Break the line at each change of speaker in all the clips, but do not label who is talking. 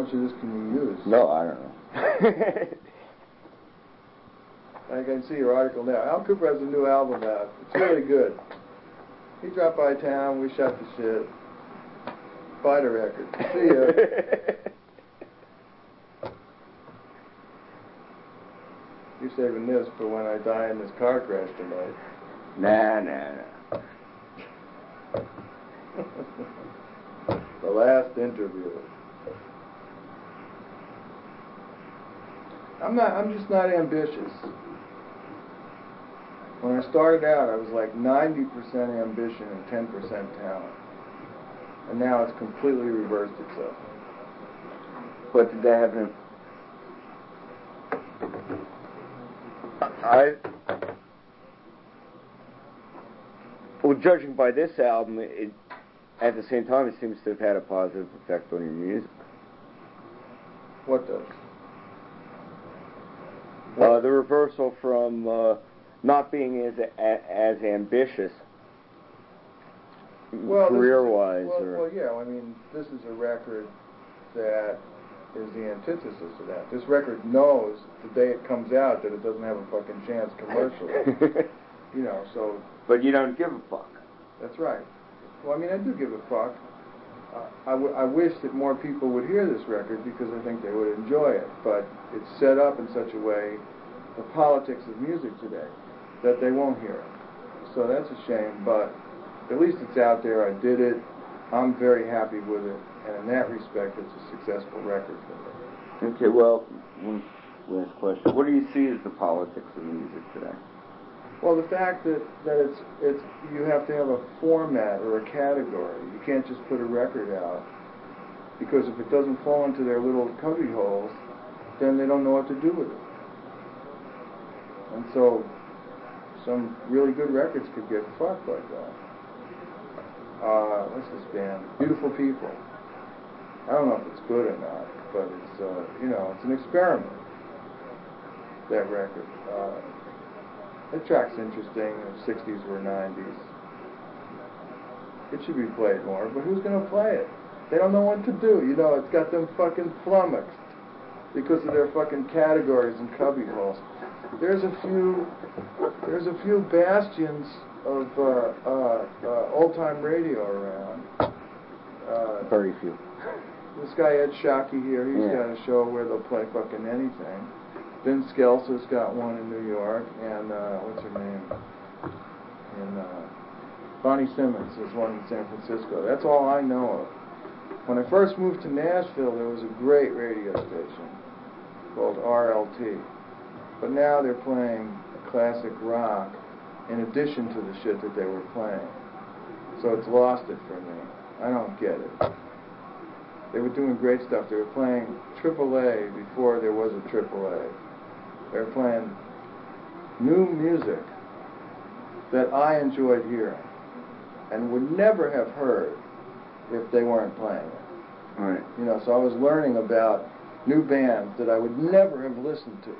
much of this can you use?
No, I don't know.
I can see your article now. Al Kooper has a new album out. It's really good. He dropped by town. We shot the shit. Buy the record. See ya. You're saving this for when I die in this car crash tonight.
nah, nah, nah.
the last interview. I'm not. I'm just not ambitious. When I started out, I was like 90% ambition and 10% talent, and now it's completely reversed itself.
What did that happen? I. Well, judging by this album, it, at the same time, it seems to have had a positive effect on your music.
What does?
Uh, the reversal from uh, not being as as ambitious
Well, this is a-
career-wise,
Well,
or
well, yeah. I mean, this is a record that is the antithesis of that. This record knows the day it comes out that it doesn't have a fucking chance commercially. you know, so
but you don't give a fuck.
that's right. Well, I mean, I do give a fuck. I wish that more people would hear this record because I think they would enjoy it. But it's set up in such a way, the politics of music today, that they won't hear it. So that's a shame. But at least it's out there. I did it. I'm very happy with it. And in that respect, it's a successful record for me.
Okay, well, one last question. What do you see as the politics of music today?
Well, the fact that, that it's it's you have to have a format or a category. You can't just put a record out because if it doesn't fall into their little cubby holes, then they don't know what to do with it. And so, some really good records could get fucked like that. Uh, what's this band? Beautiful People. I don't know if it's good or not, but it's uh, you know it's an experiment. That record. Uh, the track's interesting. The 60s were 90s. It should be played more, but who's going to play it? They don't know what to do. You know, it's got them fucking flummoxed because of their fucking categories and cubby holes. There's a few, there's a few bastions of uh, uh, uh, old-time radio around. Uh,
Very few.
this guy Ed Shockey here, he's
Yeah.
got a show where they'll play fucking anything. Vince Scelsa's got one in New York, and uh, what's her name? And uh, Bonnie Simmons is one in San Francisco. That's all I know of. When I first moved to Nashville, there was a great radio station called RLT. But now they're playing classic rock in addition to the shit that they were playing. So it's lost it for me. I don't get it. They were doing great stuff. They were playing AAA before there was a AAA. They were playing new music that I enjoyed hearing and would never have heard if they weren't playing it.
Right.
You know, so I was learning about new bands that I would never have listened to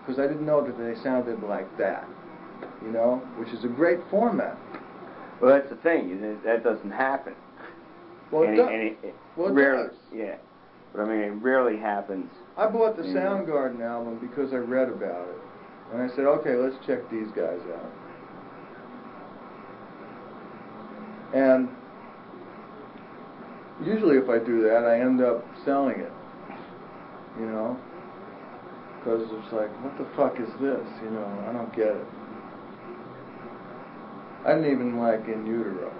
because I didn't know that they sounded like that. You know, which is a great format.
Well, that's the thing. that- doesn't happen.
Well, it
And
does.
and it
Well, it
rarely,
does.
Yeah. But I mean, it rarely happens.
I bought the. Soundgarden album because I read about it. And I said, okay, let's check these guys out. And usually if I do that, I end up selling it. You know? Because it's like, what the fuck is this? You know, I don't get it. I didn't even like In Utero.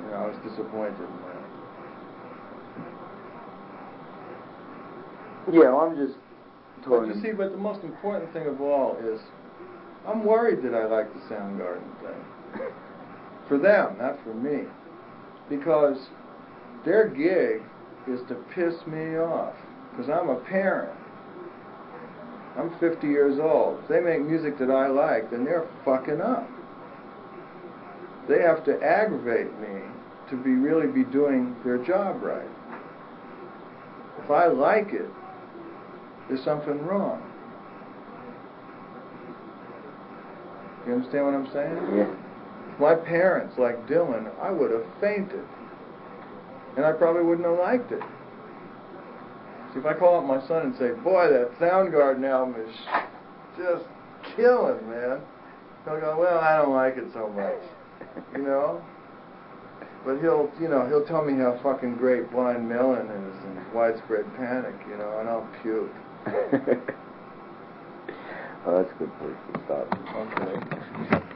You know, I was disappointed in that.
Yeah, I'm just
But you see, but the most important thing of all is, I'm worried that I like the Soundgarden thing. For them, not for me. Because their gig is to piss me off. Because I'm a parent. I'm 50 years old. If they make music that I like, then they're fucking up. They have to aggravate me to be really be doing their job right. If I like it, there's something wrong. You understand what I'm saying?
Yeah.
My parents, like Dylan, I would have fainted. and I probably wouldn't have liked it. See, if I call up my son and say, "Boy, that Soundgarden album is just killing, man," he'll go, "Well, I don't like it so much," you know. But he'll, you know, he'll tell me how fucking great Blind Melon is and Widespread Panic, you know, and I'll puke.
oh, that's a good place to stop.
Okay.